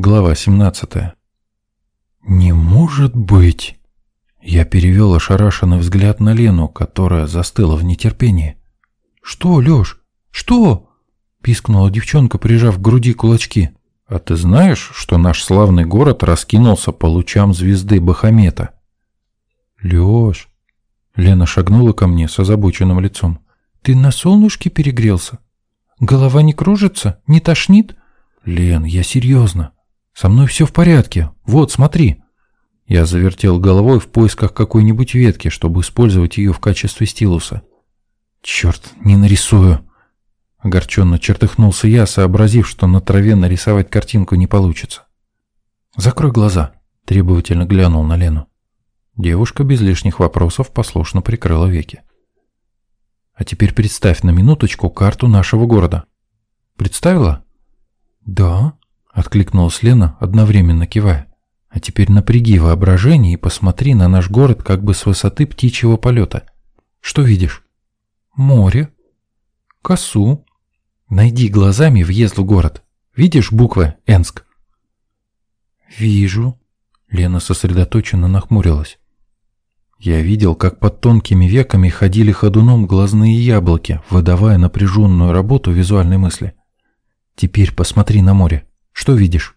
Глава 17. «Не может быть!» Я перевел ошарашенный взгляд на Лену, которая застыла в нетерпении. «Что, Лёш? Что?» — пискнула девчонка, прижав к груди кулачки. «А ты знаешь, что наш славный город раскинулся по лучам звезды Бахамета?» «Лёш!» — Лена шагнула ко мне с озабоченным лицом. «Ты на солнышке перегрелся? Голова не кружится? Не тошнит?» «Лен, я серьезно. Со мной все в порядке. Вот, смотри». Я завертел головой в поисках какой-нибудь ветки, чтобы использовать ее в качестве стилуса. «Черт, не нарисую!» Огорченно чертыхнулся я, сообразив, что на траве нарисовать картинку не получится. «Закрой глаза», — требовательно глянул на Лену. Девушка без лишних вопросов послушно прикрыла веки. «А теперь представь на минуточку карту нашего города». «Представила?» «Да», — откликнулась Лена, одновременно кивая. «А теперь напряги воображение и посмотри на наш город как бы с высоты птичьего полета. Что видишь?» «Море. Косу. Найди глазами въезд в город. Видишь буквы «Энск»?» «Вижу». Лена сосредоточенно нахмурилась. Я видел, как под тонкими веками ходили ходуном глазные яблоки, выдавая напряженную работу визуальной мысли. Теперь посмотри на море. Что видишь?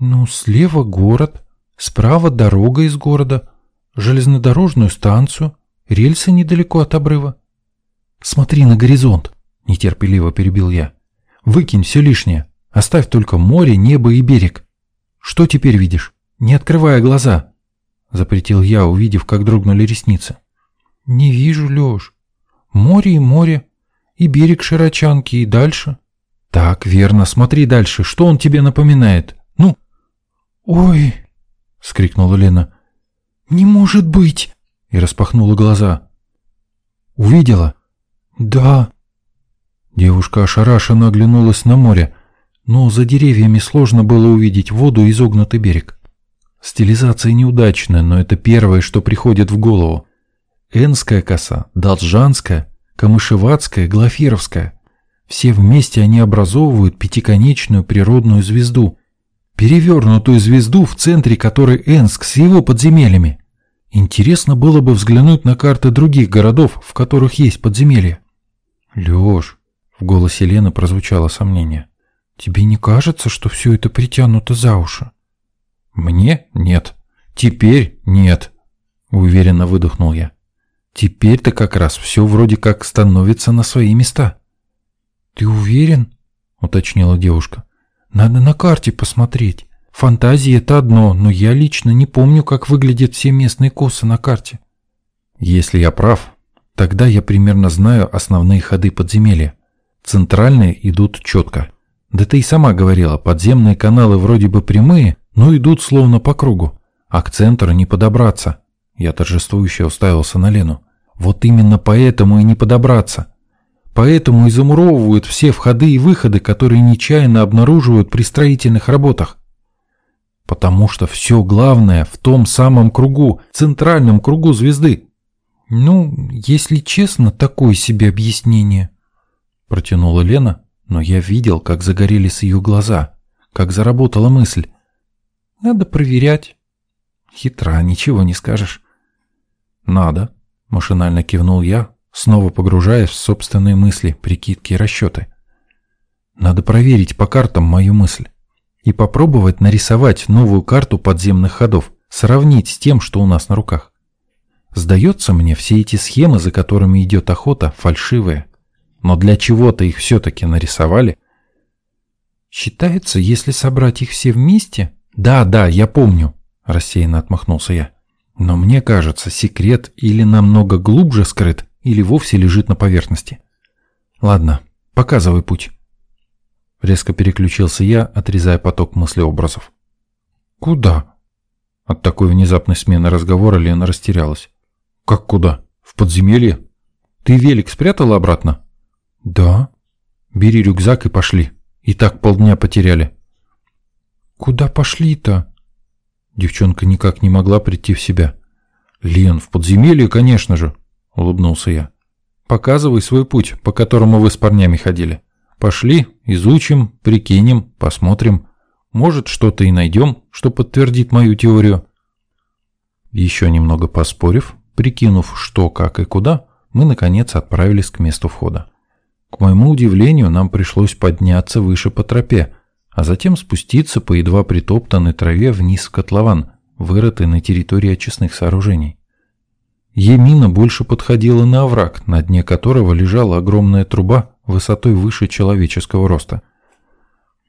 Ну, слева город, справа дорога из города, железнодорожную станцию, рельсы недалеко от обрыва. Смотри на горизонт, нетерпеливо перебил я. Выкинь все лишнее, оставь только море, небо и берег. Что теперь видишь? Не открывая глаза, запретил я, увидев, как дрогнули ресницы. Не вижу, Леш. Море и море, и берег широчанки, и дальше. «Так, верно, смотри дальше. Что он тебе напоминает? Ну?» «Ой!» — скрикнула Лена. «Не может быть!» — и распахнула глаза. «Увидела?» «Да». Девушка ошарашенно оглянулась на море, но за деревьями сложно было увидеть воду и изогнутый берег. Стилизация неудачная, но это первое, что приходит в голову. Энская коса, Должанская, Камышеватская, Глафировская. Все вместе они образовывают пятиконечную природную звезду, перевернутую звезду, в центре которой Энск с его подземельями. Интересно было бы взглянуть на карты других городов, в которых есть подземелья. Лёш, в голосе Лены прозвучало сомнение. Тебе не кажется, что все это притянуто за уши? Мне нет. Теперь нет, уверенно выдохнул я. Теперь-то как раз все вроде как становится на свои места. «Ты уверен?» — уточнила девушка. «Надо на карте посмотреть. Фантазии — это одно, но я лично не помню, как выглядят все местные косы на карте». «Если я прав, тогда я примерно знаю основные ходы подземелья. Центральные идут четко. Да ты и сама говорила, подземные каналы вроде бы прямые, но идут словно по кругу, а к центру не подобраться». Я торжествующе уставился на Лену. «Вот именно поэтому и не подобраться. Поэтому и замуровывают все входы и выходы, которые нечаянно обнаруживают при строительных работах. Потому что все главное в том самом кругу, центральном кругу звезды. Ну, если честно, такое себе объяснение. Протянула Лена, но я видел, как загорелись ее глаза, как заработала мысль. Надо проверять. Хитра, ничего не скажешь. Надо, машинально кивнул я, снова погружаясь в собственные мысли, прикидки и расчеты. Надо проверить по картам мою мысль и попробовать нарисовать новую карту подземных ходов, сравнить с тем, что у нас на руках. Сдается мне, все эти схемы, за которыми идет охота, фальшивые. Но для чего-то их все-таки нарисовали. Считается, если собрать их все вместе... Да, да, я помню, рассеянно отмахнулся я. Но мне кажется, секрет или намного глубже скрыт, или вовсе лежит на поверхности. Ладно, показывай путь. Резко переключился я, отрезая поток мыслеобразов. Куда? От такой внезапной смены разговора Лена растерялась. Как куда? В подземелье? Ты велик спрятала обратно? Да. Бери рюкзак и пошли. И так полдня потеряли. Куда пошли-то? Девчонка никак не могла прийти в себя. Лен, в подземелье, конечно же улыбнулся я. Показывай свой путь, по которому вы с парнями ходили. Пошли, изучим, прикинем, посмотрим. Может, что-то и найдем, что подтвердит мою теорию. Еще немного поспорив, прикинув, что, как и куда, мы, наконец, отправились к месту входа. К моему удивлению, нам пришлось подняться выше по тропе, а затем спуститься по едва притоптанной траве вниз в котлован, вырытый на территории очистных сооружений. Емина больше подходила на овраг, на дне которого лежала огромная труба высотой выше человеческого роста.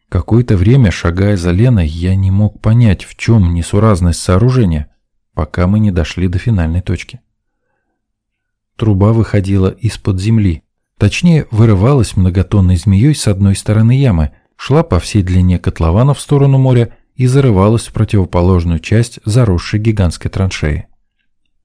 Какое-то время, шагая за Леной, я не мог понять, в чем несуразность сооружения, пока мы не дошли до финальной точки. Труба выходила из-под земли, точнее, вырывалась многотонной змеей с одной стороны ямы, шла по всей длине котлована в сторону моря и зарывалась в противоположную часть заросшей гигантской траншеи.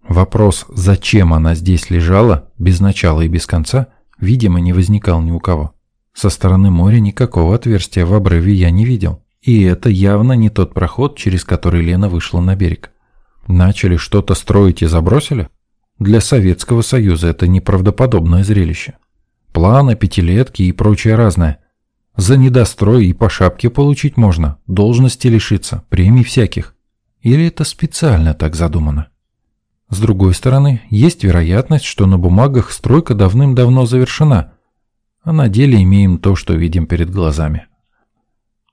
Вопрос, зачем она здесь лежала, без начала и без конца, видимо, не возникал ни у кого. Со стороны моря никакого отверстия в обрыве я не видел. И это явно не тот проход, через который Лена вышла на берег. Начали что-то строить и забросили? Для Советского Союза это неправдоподобное зрелище. Планы, пятилетки и прочее разное. За недострой и по шапке получить можно, должности лишиться, премий всяких. Или это специально так задумано? С другой стороны, есть вероятность, что на бумагах стройка давным-давно завершена, а на деле имеем то, что видим перед глазами.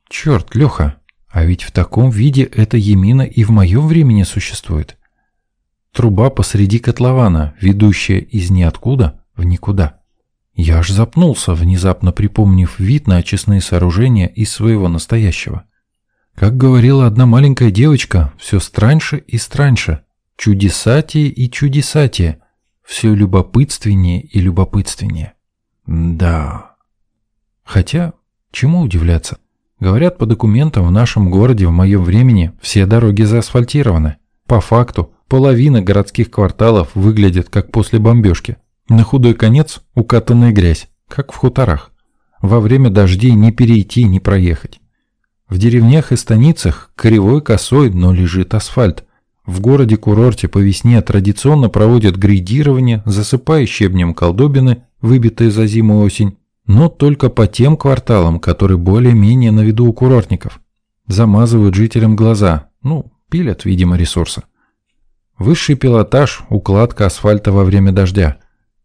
Черт, Леха, а ведь в таком виде эта Емина и в моем времени существует. Труба посреди котлована, ведущая из ниоткуда в никуда. Я аж запнулся, внезапно припомнив вид на очистные сооружения из своего настоящего. Как говорила одна маленькая девочка, все страньше и страньше, чудесатие и чудесатие, все любопытственнее и любопытственнее. Да. Хотя, чему удивляться? Говорят, по документам в нашем городе в моем времени все дороги заасфальтированы. По факту, половина городских кварталов выглядит как после бомбежки. На худой конец укатанная грязь, как в хуторах. Во время дождей не перейти, не проехать. В деревнях и станицах кривой косой, но лежит асфальт. В городе-курорте по весне традиционно проводят грейдирование, засыпая щебнем колдобины выбитые за зиму осень, но только по тем кварталам, которые более-менее на виду у курортников. Замазывают жителям глаза, ну, пилят, видимо, ресурсы. Высший пилотаж – укладка асфальта во время дождя.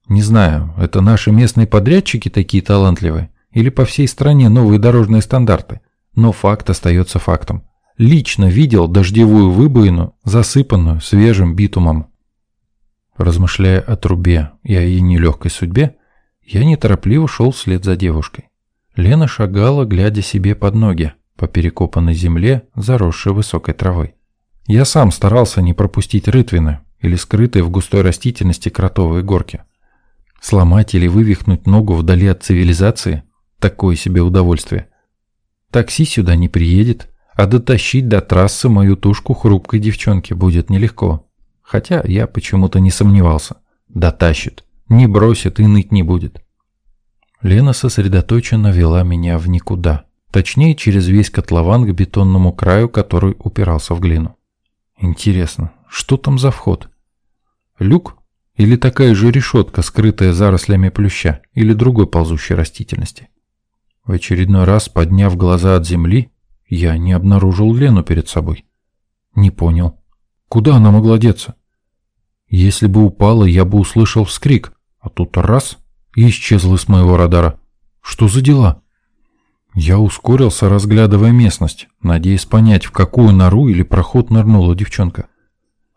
Не знаю, это наши местные подрядчики такие талантливые, или по всей стране новые дорожные стандарты, но факт остается фактом. Лично видел дождевую выбоину, засыпанную свежим битумом. Размышляя о трубе и о ее нелегкой судьбе, я неторопливо шел вслед за девушкой. Лена шагала, глядя себе под ноги, по перекопанной земле, заросшей высокой травой. Я сам старался не пропустить рытвины или скрытые в густой растительности кротовые горки. Сломать или вывихнуть ногу вдали от цивилизации – такое себе удовольствие. Такси сюда не приедет, а дотащить до трассы мою тушку хрупкой девчонки будет нелегко. Хотя я почему-то не сомневался. Дотащит не бросит и ныть не будет. Лена сосредоточенно вела меня в никуда, точнее через весь котлован к бетонному краю, который упирался в глину. Интересно, что там за вход? Люк или такая же решетка, скрытая зарослями плюща или другой ползущей растительности? В очередной раз, подняв глаза от земли, я не обнаружил Лену перед собой. Не понял. Куда она могла деться? Если бы упала, я бы услышал вскрик, а тут раз — и исчезла с моего радара. Что за дела? Я ускорился, разглядывая местность, надеясь понять, в какую нору или проход нырнула девчонка.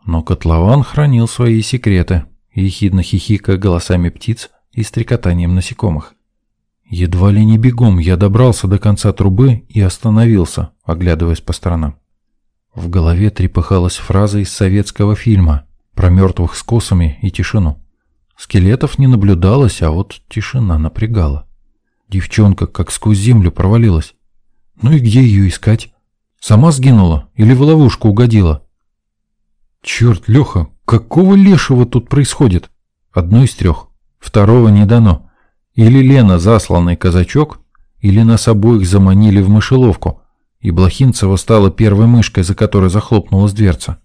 Но котлован хранил свои секреты, ехидно хихикая голосами птиц и стрекотанием насекомых. Едва ли не бегом я добрался до конца трубы и остановился, оглядываясь по сторонам. В голове трепыхалась фраза из советского фильма про мертвых с косами и тишину. Скелетов не наблюдалось, а вот тишина напрягала. Девчонка как сквозь землю провалилась. Ну и где ее искать? Сама сгинула или в ловушку угодила? Черт, Леха, какого лешего тут происходит? Одно из трех. Второго не дано. Или Лена засланный казачок, или нас обоих заманили в мышеловку, и Блохинцева стала первой мышкой, за которой захлопнулась дверца.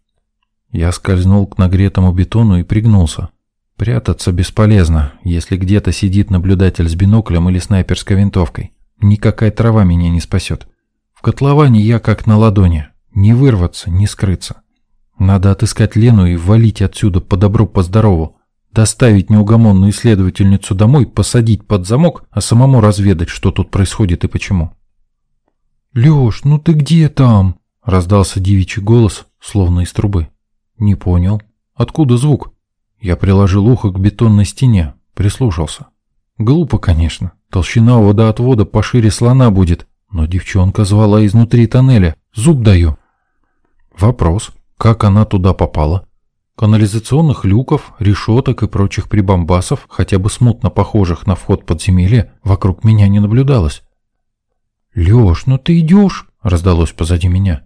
Я скользнул к нагретому бетону и пригнулся. Прятаться бесполезно, если где-то сидит наблюдатель с биноклем или снайперской винтовкой. Никакая трава меня не спасет. В котловане я как на ладони. Не вырваться, не скрыться. Надо отыскать Лену и валить отсюда по добру, по здорову. Доставить неугомонную исследовательницу домой, посадить под замок, а самому разведать, что тут происходит и почему. «Лёш, ну ты где там?» – раздался девичий голос, словно из трубы. «Не понял. Откуда звук?» Я приложил ухо к бетонной стене, прислушался. Глупо, конечно. Толщина водоотвода пошире слона будет, но девчонка звала изнутри тоннеля. Зуб даю. Вопрос, как она туда попала? Канализационных люков, решеток и прочих прибамбасов, хотя бы смутно похожих на вход подземелья, вокруг меня не наблюдалось. «Лёш, ну ты идёшь?» – раздалось позади меня.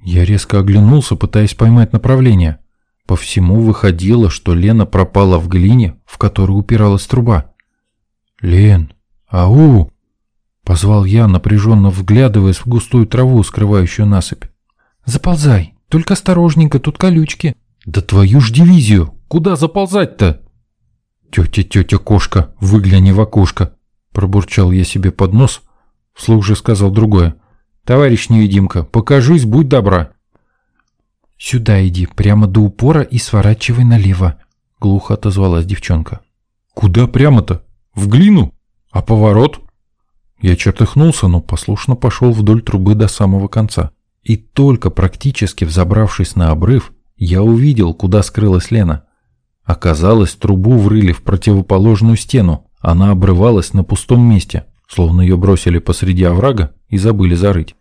Я резко оглянулся, пытаясь поймать направление. По всему выходило, что Лена пропала в глине, в которую упиралась труба. «Лен! Ау!» – позвал я, напряженно вглядываясь в густую траву, скрывающую насыпь. «Заползай! Только осторожненько, тут колючки!» «Да твою ж дивизию! Куда заползать-то?» «Тетя, тетя кошка, выгляни в окошко!» Пробурчал я себе под нос, вслух же сказал другое. «Товарищ невидимка, покажись, будь добра!» «Сюда иди, прямо до упора и сворачивай налево», — глухо отозвалась девчонка. «Куда прямо-то? В глину? А поворот?» Я чертыхнулся, но послушно пошел вдоль трубы до самого конца. И только практически взобравшись на обрыв, я увидел, куда скрылась Лена. Оказалось, трубу врыли в противоположную стену. Она обрывалась на пустом месте, словно ее бросили посреди оврага и забыли зарыть.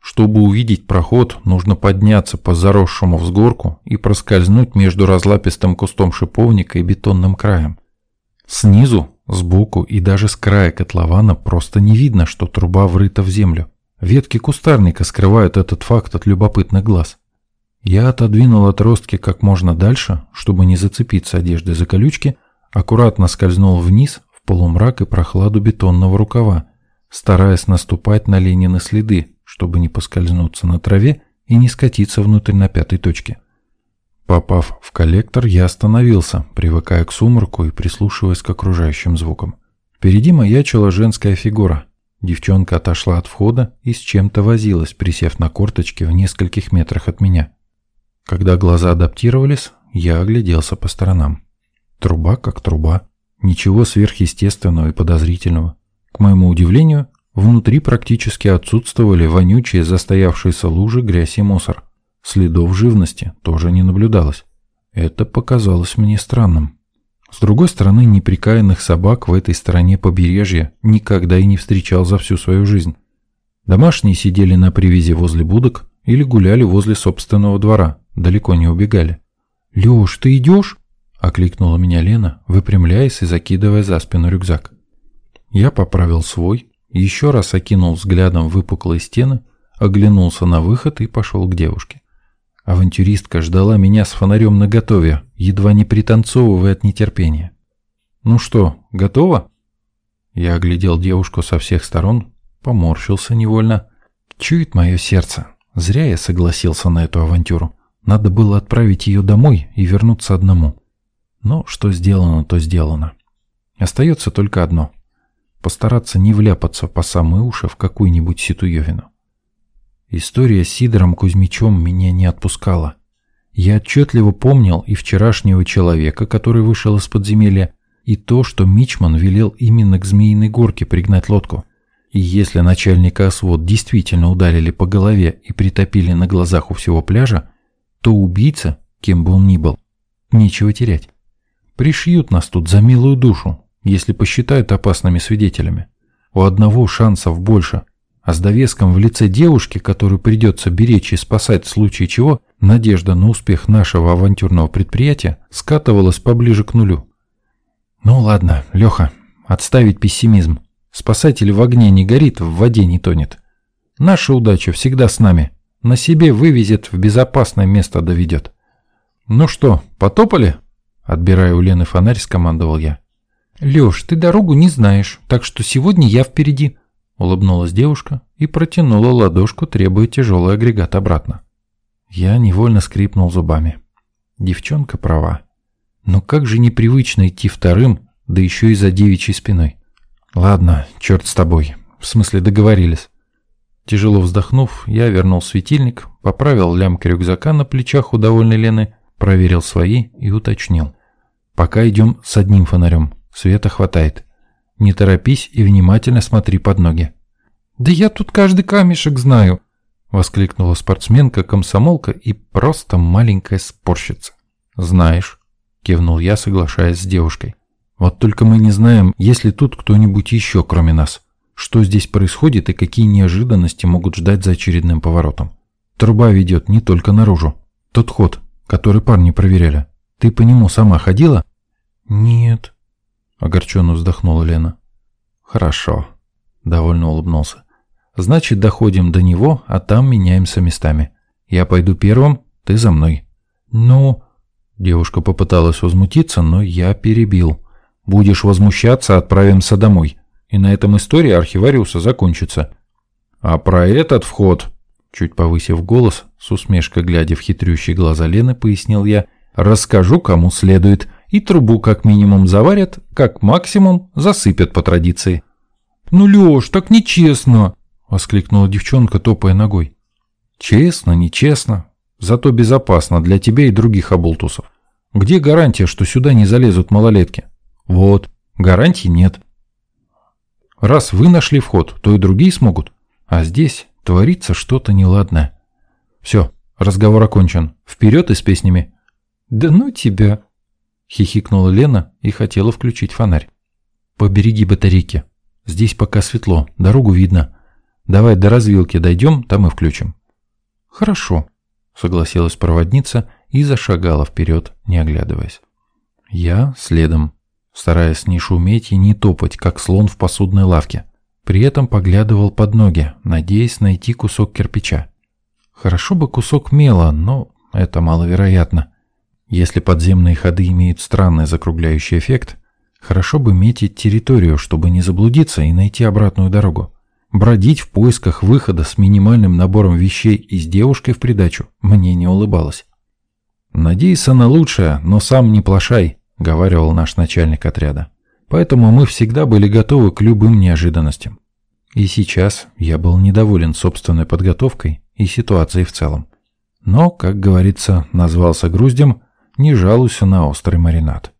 Чтобы увидеть проход, нужно подняться по заросшему взгорку и проскользнуть между разлапистым кустом шиповника и бетонным краем. Снизу, сбоку и даже с края котлована просто не видно, что труба врыта в землю. Ветки кустарника скрывают этот факт от любопытных глаз. Я отодвинул отростки как можно дальше, чтобы не зацепиться одеждой за колючки, аккуратно скользнул вниз в полумрак и прохладу бетонного рукава, стараясь наступать на Ленины следы, чтобы не поскользнуться на траве и не скатиться внутрь на пятой точке. Попав в коллектор, я остановился, привыкая к сумраку и прислушиваясь к окружающим звукам. Впереди маячила женская фигура. Девчонка отошла от входа и с чем-то возилась, присев на корточки в нескольких метрах от меня. Когда глаза адаптировались, я огляделся по сторонам. Труба как труба. Ничего сверхъестественного и подозрительного. К моему удивлению, Внутри практически отсутствовали вонючие застоявшиеся лужи, грязь и мусор. Следов живности тоже не наблюдалось. Это показалось мне странным. С другой стороны, неприкаянных собак в этой стороне побережья никогда и не встречал за всю свою жизнь. Домашние сидели на привязи возле будок или гуляли возле собственного двора, далеко не убегали. «Лёш, ты идешь?» – окликнула меня Лена, выпрямляясь и закидывая за спину рюкзак. Я поправил свой, еще раз окинул взглядом выпуклые стены, оглянулся на выход и пошел к девушке. Авантюристка ждала меня с фонарем наготове, едва не пританцовывая от нетерпения. «Ну что, готова?» Я оглядел девушку со всех сторон, поморщился невольно. Чует мое сердце. Зря я согласился на эту авантюру. Надо было отправить ее домой и вернуться одному. Но что сделано, то сделано. Остается только одно постараться не вляпаться по самые уши в какую-нибудь ситуевину. История с Сидором Кузьмичем меня не отпускала. Я отчетливо помнил и вчерашнего человека, который вышел из подземелья, и то, что Мичман велел именно к Змеиной горке пригнать лодку. И если начальника освод действительно ударили по голове и притопили на глазах у всего пляжа, то убийца, кем бы он ни был, нечего терять. Пришьют нас тут за милую душу, если посчитают опасными свидетелями. У одного шансов больше, а с довеском в лице девушки, которую придется беречь и спасать в случае чего, надежда на успех нашего авантюрного предприятия скатывалась поближе к нулю. Ну ладно, Леха, отставить пессимизм. Спасатель в огне не горит, в воде не тонет. Наша удача всегда с нами. На себе вывезет, в безопасное место доведет. Ну что, потопали? Отбирая у Лены фонарь, скомандовал я. «Лёш, ты дорогу не знаешь, так что сегодня я впереди», — улыбнулась девушка и протянула ладошку, требуя тяжелый агрегат обратно. Я невольно скрипнул зубами. Девчонка права. Но как же непривычно идти вторым, да еще и за девичьей спиной. Ладно, черт с тобой. В смысле договорились. Тяжело вздохнув, я вернул светильник, поправил лямки рюкзака на плечах у довольной Лены, проверил свои и уточнил. «Пока идем с одним фонарем. Света хватает. Не торопись и внимательно смотри под ноги». «Да я тут каждый камешек знаю», — воскликнула спортсменка-комсомолка и просто маленькая спорщица. «Знаешь», — кивнул я, соглашаясь с девушкой. «Вот только мы не знаем, есть ли тут кто-нибудь еще, кроме нас. Что здесь происходит и какие неожиданности могут ждать за очередным поворотом. Труба ведет не только наружу. Тот ход, который парни проверяли. Ты по нему сама ходила?» «Нет», — огорченно вздохнула Лена. «Хорошо», — довольно улыбнулся. «Значит, доходим до него, а там меняемся местами. Я пойду первым, ты за мной». «Ну...» Девушка попыталась возмутиться, но я перебил. «Будешь возмущаться, отправимся домой. И на этом история архивариуса закончится». «А про этот вход...» Чуть повысив голос, с усмешкой глядя в хитрющие глаза Лены, пояснил я, «расскажу, кому следует, и трубу как минимум заварят, как максимум засыпят по традиции». «Ну, Лёш, так нечестно!» — воскликнула девчонка, топая ногой. «Честно, нечестно. Зато безопасно для тебя и других оболтусов. Где гарантия, что сюда не залезут малолетки? Вот, гарантии нет. Раз вы нашли вход, то и другие смогут. А здесь творится что-то неладное. Все, разговор окончен. Вперед и с песнями. Да ну тебя! Хихикнула Лена и хотела включить фонарь. Побереги батарейки. Здесь пока светло, дорогу видно. Давай до развилки дойдем, там и включим. Хорошо, согласилась проводница и зашагала вперед, не оглядываясь. Я следом, стараясь не шуметь и не топать, как слон в посудной лавке. При этом поглядывал под ноги, надеясь найти кусок кирпича. Хорошо бы кусок мела, но это маловероятно. Если подземные ходы имеют странный закругляющий эффект, хорошо бы метить территорию, чтобы не заблудиться и найти обратную дорогу. Бродить в поисках выхода с минимальным набором вещей и с девушкой в придачу мне не улыбалось. «Надейся на лучшее, но сам не плашай», — говаривал наш начальник отряда. Поэтому мы всегда были готовы к любым неожиданностям. И сейчас я был недоволен собственной подготовкой и ситуацией в целом. Но, как говорится, назвался груздем, не жалуйся на острый маринад.